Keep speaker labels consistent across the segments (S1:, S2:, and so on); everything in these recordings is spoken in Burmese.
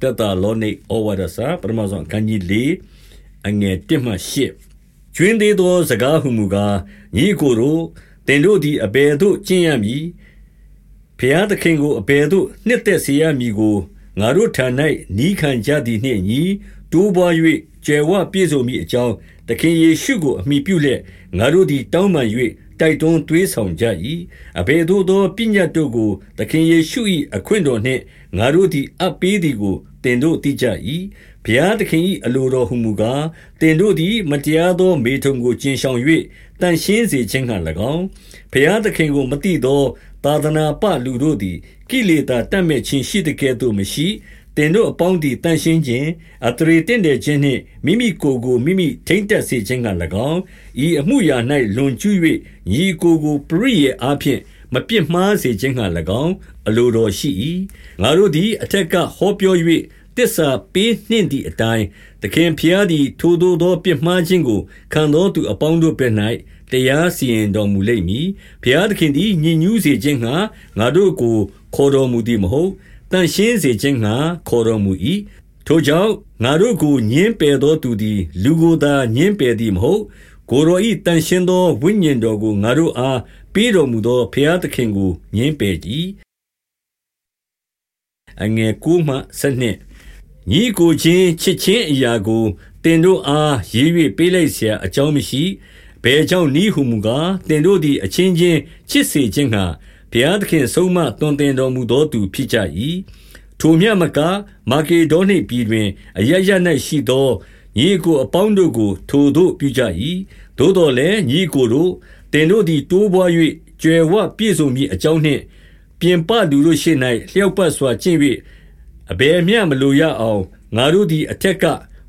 S1: တက်တာလောနိဩဝါဒစာပထမဆုံးအခန်းကြီး၄အငယ်1မှ8ကျွင်းသေးသော စကားဟုမူကားညီကိုတို့တင်တို့သည်အဘယ်သို့ကျင့်ရမည်ဖျားသခင်ကိုအဘယ်သို့နှစ်သက်စေရမည်ကိုငါတို့ထံ၌နီးခံကြသည်နှင့်ညီတိုးပွား၍ကျယ်ဝပြည့်စုံမည်အကြောင်းသခင်ယေရှုကိုအမိပြုလျက်ငါတို့သည်တောင်းပန်၍ တိုက်တွန်းသွေးဆောင်ကြ၏အဘယ်သို့သောပညတ်တို့ကိုသခင်ယေရှု၏အခွင့်တော်နှင့်ငါတို့သည်အပ်ပေးသည်ကိုတင်တို့သိကြ၏ဘုရားသခင်၏အလိုတော်ဟုမူကားတင်တို့သည်မတရားသောမေထုံကိုကျင်ဆောင်၍တန်ရှင်းစေခြင်းဟံ၎င်းဘုရားသခင်ကိုမတိသောသာသနာပလူတို့သည်ကိလေသာတတ်မဲ့ခြင်းရှိတဲ့ကဲ့သို့မရှိ တင်တို့အပေါင်းသည်တန်ရှင်းခြင်းအတရေတင့်တဲ့ခြင်းနှင့်မိမိကိုယ်ကိုမိမိထိမ့်တက်စေခြင်းက၎င်းဤအမှုရာ၌လွန်ကျူး၍ညီကိုယ်ကိုပရိယေအားဖြင့်မပြစ်မှားစေခြင်းက၎င်းအလိုတော်ရှိ၏ငါတို့သည်အထက်ကဟောပြော၍တစ္ဆာပေးနှင့်သည့်အတိုင်းသခင်ဖျားသည်ထိုသို့သောပြစ်မှားခြင်းကိုခံတော်သူအပေါင်းတို့ဘက်၌တရားစီရင်တော်မူလိမ့်မည်ဘုရားသခင်သည်ညဉ့်ညူးစေခြင်းငှာငါတို့ကိုခေါ်တော်မူသည်မဟုတ် တန်ရှင်းစေခြင်းငှာခေါ်တော်မူ၏ထိုကြောင့်ငါတို့ကိုညင်းပယ်သောသူသည်လူကိုယ်သာညင်းပယ်သည်မဟုတ်ကိုယ်တော်၏တန်ရှင်းသောဝိညာဉ်တော်ကိုငါတို့အားပေးတော်မူသောဘုရားသခင်ကိုညင်းပယ်ကြ၏အငယ်ကူမှ7နှစ်ညီကိုချင်းချစ်ချင်းအရာကိုတင်တို့အားရေး၍ပေးလိုက်เสียအကြောင်းမရှိဘယ်ကြောင့်ဤဟုမူကားတင်တို့သည်အချင်းချင်းချစ်စေခြင်းငှာ ဘုရားသခင်ဆုံးမတွင်တင်တော်မူသောသူဖြစ်ကြ၏ထိုမြတ်မကမာကေဒေါနိပြည်တွင် အရရ၌ရှိသောညီကိုအပေါင်းတို့ကို ထိုတို့ပြုကြ၏သို့တော်လည်းညီကိုတို့တင်တို့သည်တိုးပွား၍ကျွယ်ဝပြည့်စုံမည်အကြောင်းနှင့် ပြင်ပလူတို့ရှေ့၌လျှောက်ပတ်စွာကျင့်၍အဘယ်မျှမလိုရအောင်ငါတို့သည်အထက်က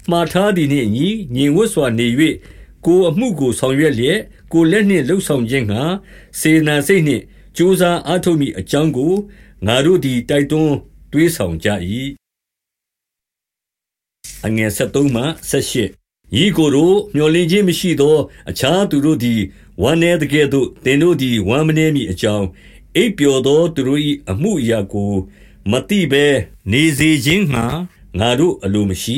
S1: မှားထားသည်နှင့်အညီညင်ဝတ်စွာနေ၍ကိုအမှုကိုဆောင်ရွက်လျက်ကိုလက်နှင့်လှုပ်ဆောင်ခြင်းငှာစေနာစိတ်နှင့် ကြိုးစားအားထုတ်မိအကြောင်းကို ငါတို့သည် တိုက်တွန်းတွေးဆောင်ကြ၏အငယ်73မှ78ဤကိုယ်တို့မျော်လင့်ခြင်းမရှိသော အခြားသူတို့သည် ဝမ်းနည်းတဲ့ကဲ့သို့ သင်တို့သည် ဝမ်းမနည်းမိအကြောင်း အိပ်ပျော်သောသူတို့၏အမှုအရာကိုမတိဘဲနေစေခြင်းငှာငါတို့အလိုမရှိ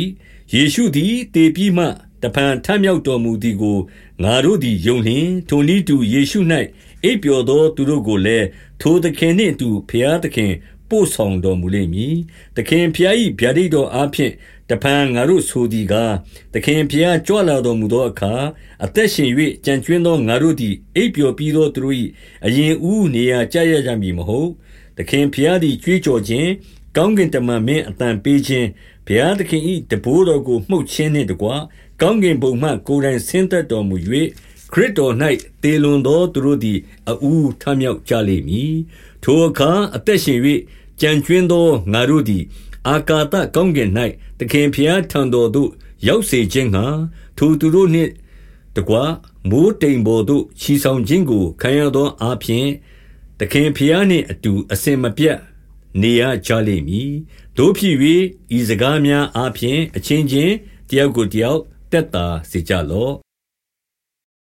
S1: ယေရှုသည်တေပြီးမှ တဖန်ထမြောက်တော်မူသည်ကို ငါတို့သည် ယုံလျင် ထိုနည်းတူ ယေရှု၌ အိပ်ပျော်သောသူတို့ကိုလည်းထိုသခင်နှင့်အတူဖျားသခင်ပို့ဆောင်တော်မူလိမ့်မည်သခင်ဖျား၏ဗျာဒိတ်တော်အားဖြင့်တဖန်ငါတို့ဆိုသည်ကားသခင်ဖျားကြွလာတော်မူသောအခါအသက်ရှင်၍ကြံကျွင်းသောငါတို့သည်အိပ်ပျော်ပြီးသောသူတို့၏အရင်ဦးနေရာကြရကြမည်မဟုတ်သခင်ဖျားသည်ကြွေးကြော်ခြင်းကောင်းကင်တမန်မင်းအတန်ပေးခြင်းဘုရားသခင်၏တဘိုးတော်ကိုမှုတ်ခြင်းနှင့်တကွကောင်းကင်ဘုံမှကိုယ်တိုင်ဆင်းသက်တော်မူ၍ ခရစ်တော်၌တေလွန်သောသူတို့သည်အဦးထမြောက်ကြလိမ့်မည်ထိုအခါအသက်ရှင်၍ကြံကျွင်းသောငါတို့သည် အာကာသကောင်းကင်၌သခင်ဖျားထံတော်သို့ရောက်စေခြင်းငှာထိုသူတို့နှင့်တကွမိုးတိမ်ပေါ်သို့ချီဆောင်ခြင်းကိုခံရသောအပြင်သခင်ဖျားနှင့်အတူအစင်မပြတ်နေရကြလိမ့်မည်တို့ဖြစ်၍ဤစကားများအပြင်အချင်းချင်းတယောက်ကိုတယောက်တက်တာစေကြလော့